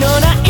のない